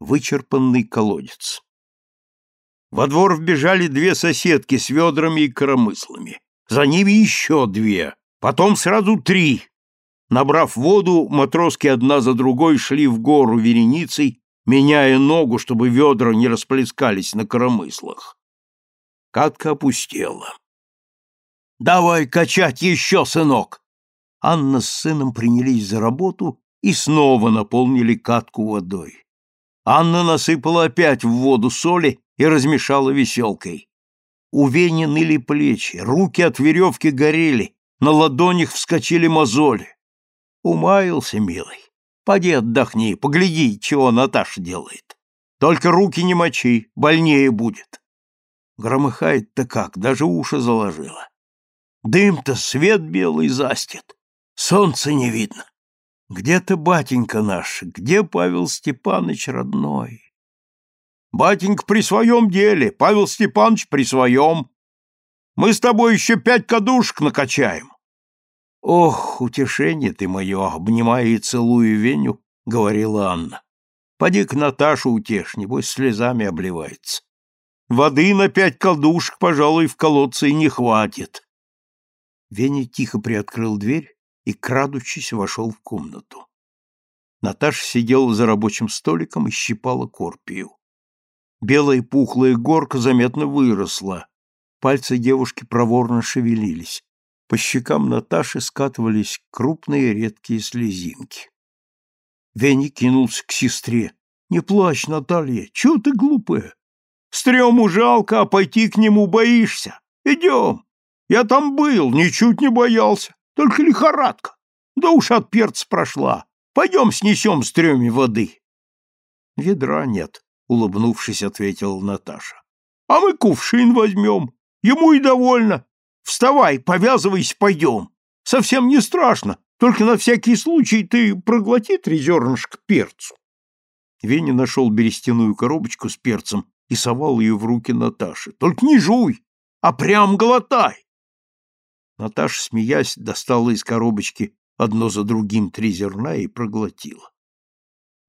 Вычерпанный колодец. Во двор вбежали две соседки с ведрами и коромыслами. За ними еще две, потом сразу три. Набрав воду, матроски одна за другой шли в гору вереницей, меняя ногу, чтобы ведра не расплескались на коромыслах. Катка опустела. «Давай качать еще, сынок!» Анна с сыном принялись за работу и снова наполнили катку водой. Анна насыпала опять в воду соли и размешала веселкой. У Вени ныли плечи, руки от веревки горели, на ладонях вскочили мозоли. Умаился, милый. Поди отдохни, погляди, чего Наташа делает. Только руки не мочи, больнее будет. Громыхает-то как, даже уши заложила. Дым-то свет белый застит, солнца не видно. Где ты, батенька наш, где Павел Степанович родной? Батенька при своем деле, Павел Степанович при своем. Мы с тобой еще пять кадушек накачаем. Ох, утешение ты мое, обнимая и целуя Веню, говорила Анна. Поди к Наташу утешь, небось слезами обливается. Воды на пять кадушек, пожалуй, в колодце и не хватит. Веня тихо приоткрыл дверь и, крадучись, вошел в комнату. Наташа сидела за рабочим столиком и щипала корпию. Белая пухлая горка заметно выросла. Пальцы девушки проворно шевелились. По щекам Наташи скатывались крупные редкие слезинки. Веня кинулся к сестре. «Не плачь, Наталья, чего ты глупая? Стрёму жалко, а пойти к нему боишься. Идем. Я там был, ничуть не боялся, только лихорадка. Да уж от перца прошла. Пойдем снесем стрёме воды». «Ведра нет», — улыбнувшись, ответила Наташа. — А мы кувшин возьмем. Ему и довольно. Вставай, повязывайся, пойдем. Совсем не страшно, только на всякий случай ты проглоти три зернышка перцу. Веня нашел берестяную коробочку с перцем и совал ее в руки Наташи. — Только не жуй, а прям глотай. Наташа, смеясь, достала из коробочки одно за другим три зерна и проглотила.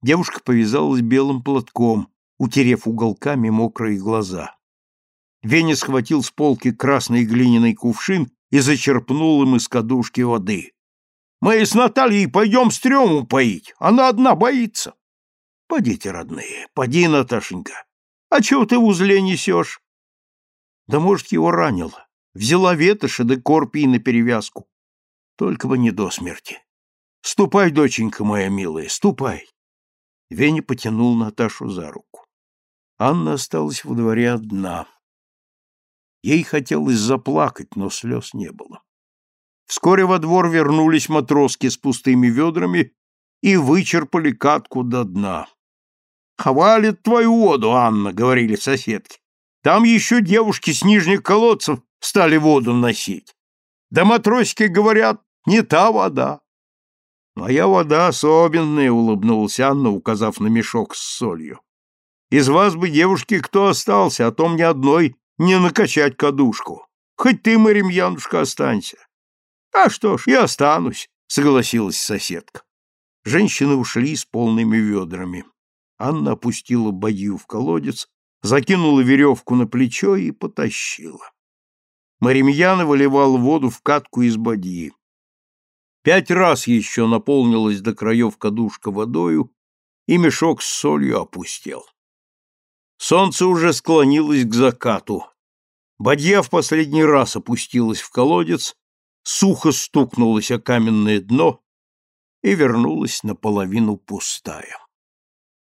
Девушка повязалась белым платком, утерев уголками мокрые глаза. Веня схватил с полки красный глиняный кувшин и зачерпнул им из кадушки воды. «Мы с Натальей пойдем стрёму поить, она одна боится». «Подите, родные, поди, Наташенька. А чего ты в узле несешь?» «Да, может, его ранило. Взяла ветоши да корпии на перевязку. Только бы не до смерти. Ступай, доченька моя милая, ступай». Веня потянул Наташу за руку. Анна осталась во дворе одна. Ей хотелось заплакать, но слез не было. Вскоре во двор вернулись матроски с пустыми ведрами и вычерпали катку до дна. «Хвалит твою воду, Анна», — говорили соседки. «Там еще девушки с нижних колодцев стали воду носить. Да матросики говорят, не та вода». «Моя вода особенная», — улыбнулась Анна, указав на мешок с солью. Из вас бы, девушки, кто остался, а то мне одной не накачать кадушку. Хоть ты, Маримьянушка, останься. А что ж, я останусь, согласилась соседка. Женщины ушли с полными ведрами. Анна опустила бадью в колодец, закинула веревку на плечо и потащила. Маримьяна выливал воду в катку из бадьи. Пять раз еще наполнилась до краев кадушка водою, и мешок с солью опустел. Солнце уже склонилось к закату. Бадья в последний раз опустилась в колодец, сухо стукнулась о каменное дно и вернулась наполовину пустая.